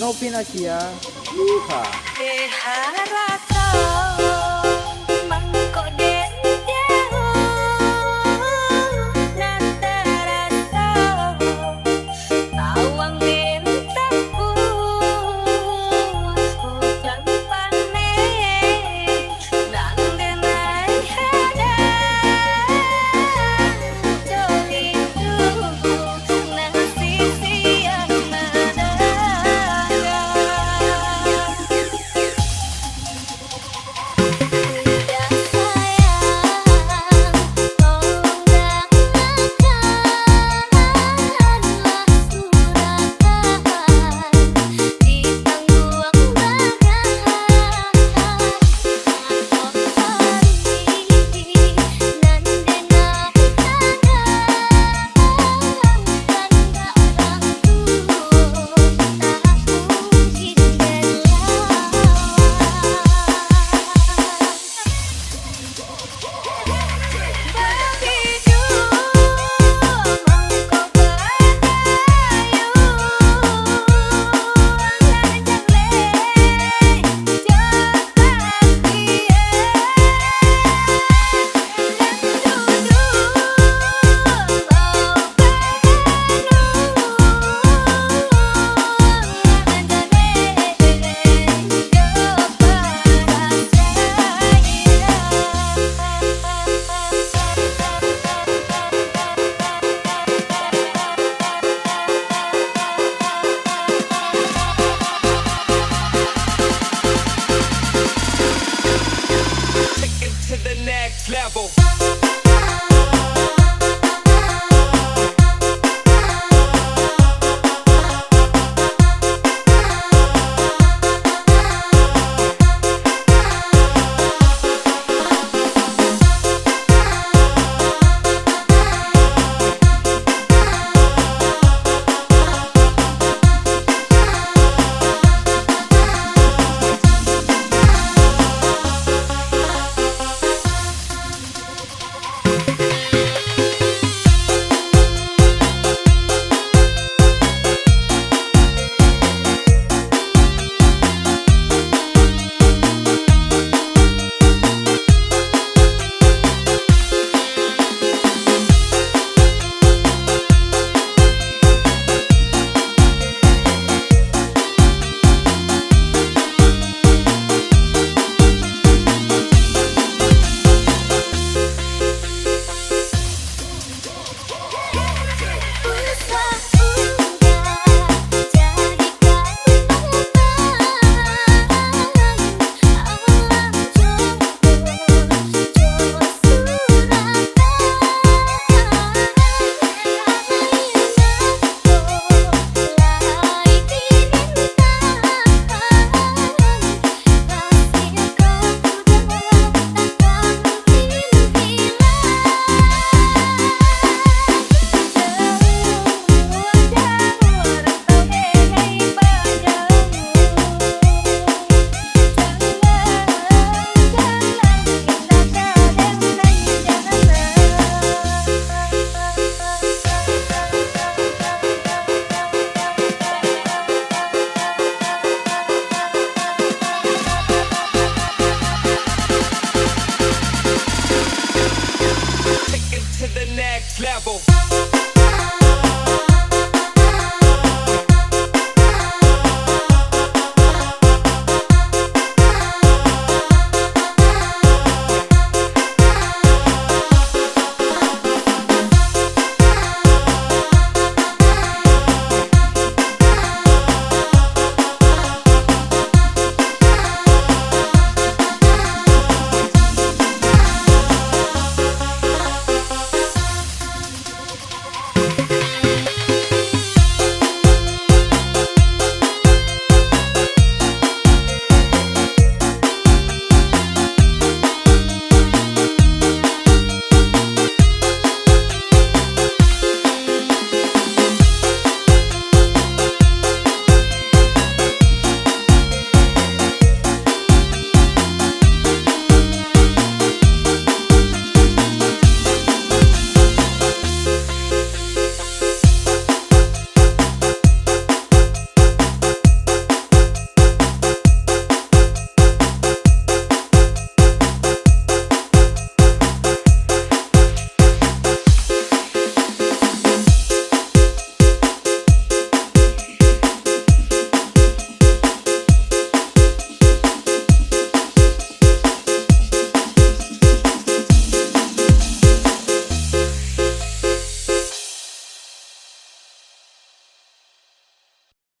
Novinasia. Ah. Yeehaw. Eh, harata.